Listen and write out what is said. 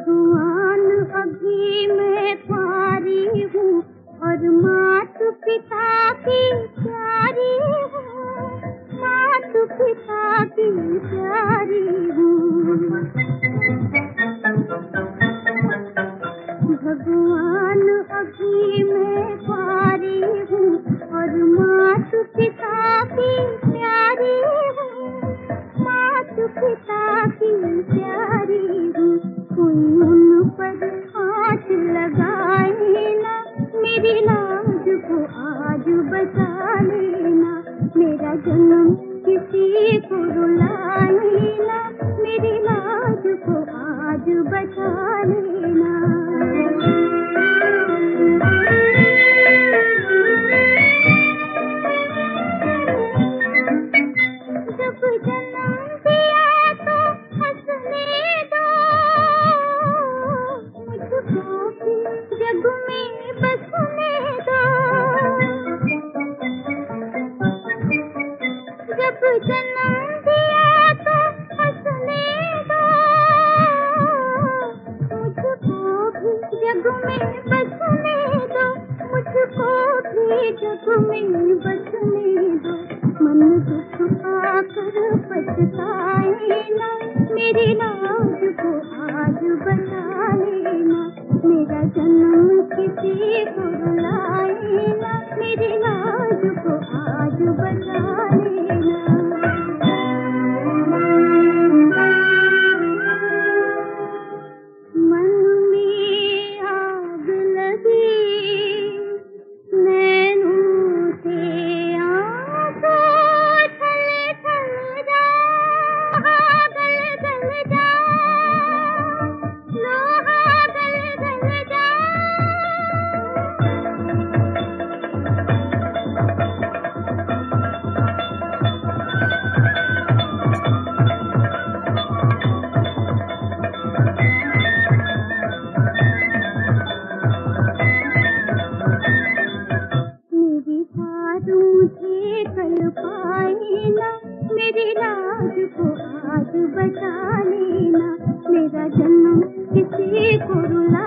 भगवान, अभी मैं पारी हूँ और मात पिता की प्यारी हूँ, मात पिता की प्यारी हूँ। मेरा जन्म किसी को रुला लेना मेरी लाज को आज बचा लेना। जग में बसने दो। मन दुख पाकर पछताए ना मेरी लाज को आज बचा लेना मेरा जन्म किसी को रुलाए ना मेरी लाज को आज बचा मेरे राज को आज बता लेना। मेरा जन्म किसी को रुला